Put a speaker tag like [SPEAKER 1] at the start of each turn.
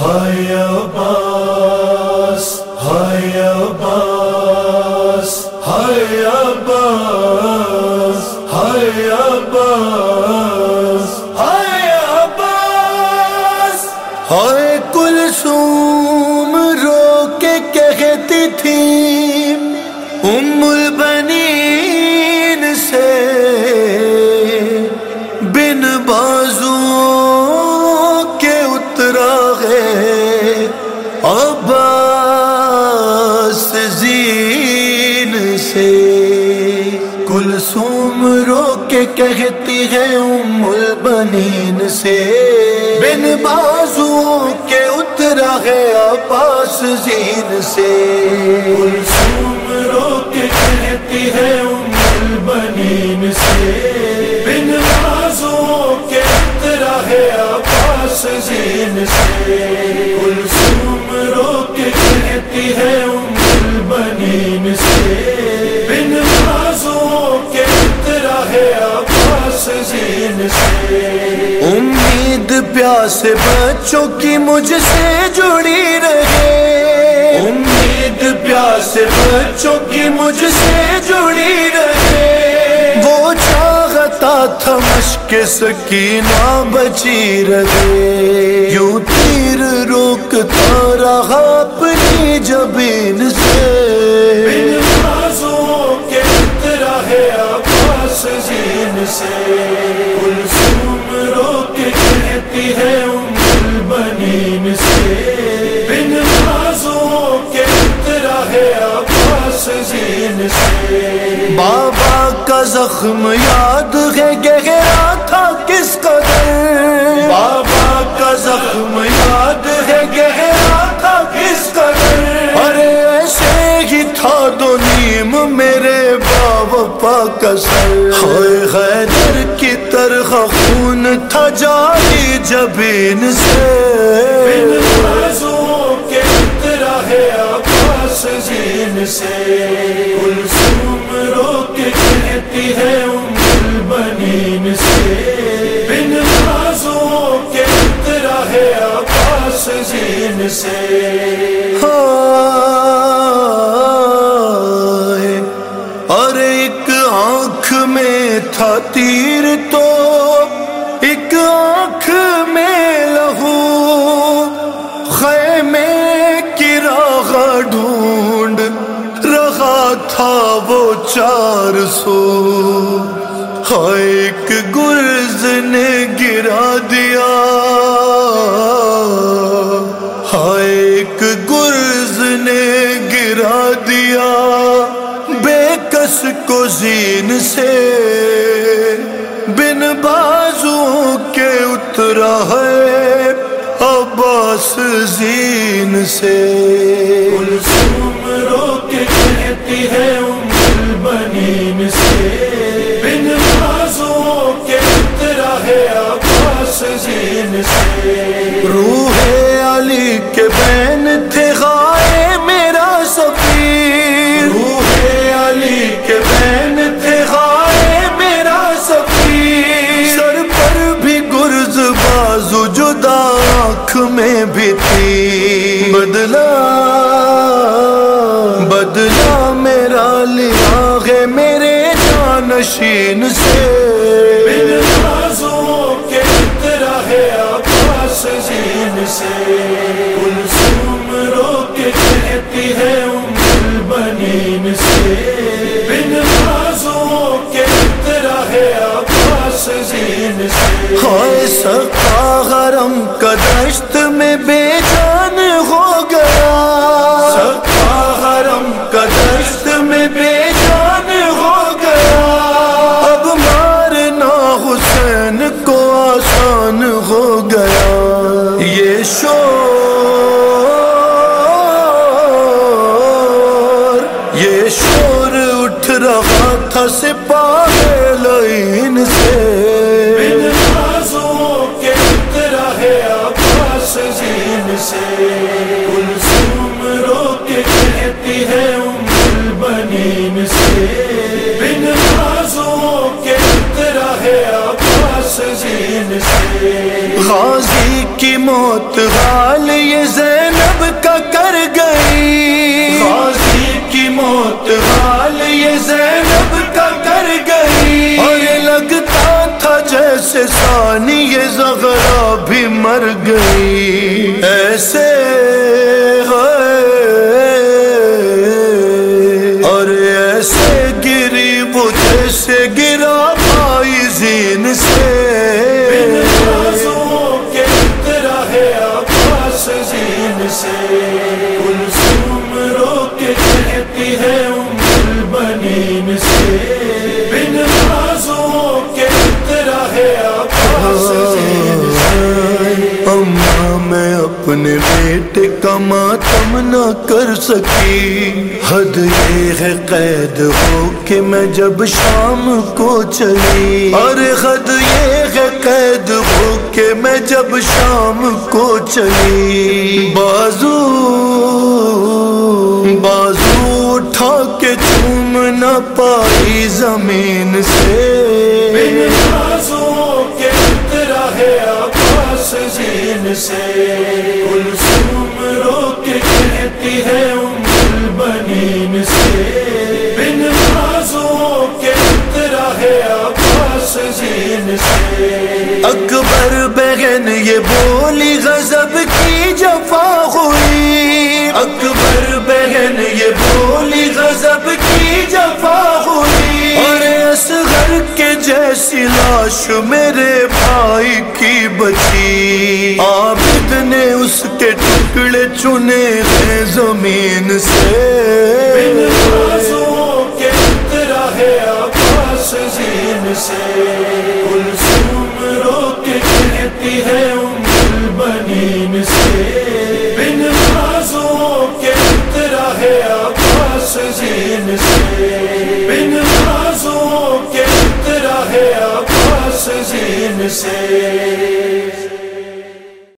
[SPEAKER 1] ہائے عباس ہائے عباس ہائے عباس ہائے عباس ہائے عباس
[SPEAKER 2] ہائے کلثوم رو کے کہتی تھی ام البنین سے معصوم رو کے کہتی ہے ام البنین سے۔ بن بازو کے اترا ہے آپاس زین سے۔ پیاس بچوں کی مجھ سے جڑی رہے۔
[SPEAKER 1] امید پیاس بچوں کی مجھ سے جڑی رہے۔
[SPEAKER 2] وہ چاہتا تھا مشق سکینہ بچی رہے۔ یوں تیر روکتا رہا زخم یاد ہے گہرا تھا کس قدر؟
[SPEAKER 1] بابا کا زخم یاد ہے گہرا تھا کس قدر؟
[SPEAKER 2] ارے ایسے ہی تھا دو نیم میرے باپا کا سر۔ حیدر کی طرح خون تھا جاری جبین سے۔
[SPEAKER 1] سے۔
[SPEAKER 2] ہائے اور ایک آنکھ میں تھا تیر تو ایک آنکھ میں لہو۔ خیمے کی راہ ڈھونڈ رہا تھا وہ چار سو۔ ہائے ایک گرز نے گرا دیا۔ کو زین سے بن
[SPEAKER 1] بازوں کے اترا ہے عباس زین سے۔
[SPEAKER 2] آنکھ میں بھی تھی بدلا بدلا میرا لیا ہے میرے جانشین سے۔
[SPEAKER 1] بن
[SPEAKER 2] کا دشت میں بے جان ہو گیا۔
[SPEAKER 1] سکا حرم کا دشت میں بے جان ہو گیا۔
[SPEAKER 2] اب مارنا حسین کو آسان ہو گیا۔ یہ شور یہ شور اٹھ رہا تھا سپاہی لائن سے۔
[SPEAKER 1] بن کے اترا ہے۔ عباس زین سے کلثوم رو کے کہتی ہے ام البنین سے۔ بن بازوں کے اترا ہے عباس زین سے۔
[SPEAKER 2] غازی کی موت حال یہ زینب کا کر گئی۔ غازی کی موت حال یہ زینب کا کر گئی۔ اور لگتا تھا جیسے سانی یہ زغرا بھی مر گئی۔ ایسے اور ایسے گری وہ سے گرا بھائی زین سے۔ اپنے بیٹے کا ماتم نہ کر سکی۔ حد یہ ہے قید ہو کہ میں جب شام کو چلی۔ اور حد یہ ہے قید ہو کہ میں جب شام کو چلی۔ بازو بازو اٹھا کے چوم نہ پائی زمین سے۔
[SPEAKER 1] بازو کے کترا سے۔ سے۔ کلثوم رو کے کہتی ہے ام البنین سے۔ بن بازوں کے اترا ہے عباس زین سے۔
[SPEAKER 2] اکبر بہن، یہ بولی غضب کی جفا ہوئی اکبر بہن، یہ بولی لاش میرے بھائی کی بچی۔ عابد نے اس کے ٹکڑے چنے ہیں زمین سے۔
[SPEAKER 1] کے ہے سے۔ کلثوم رو کے کہتی ہے بنی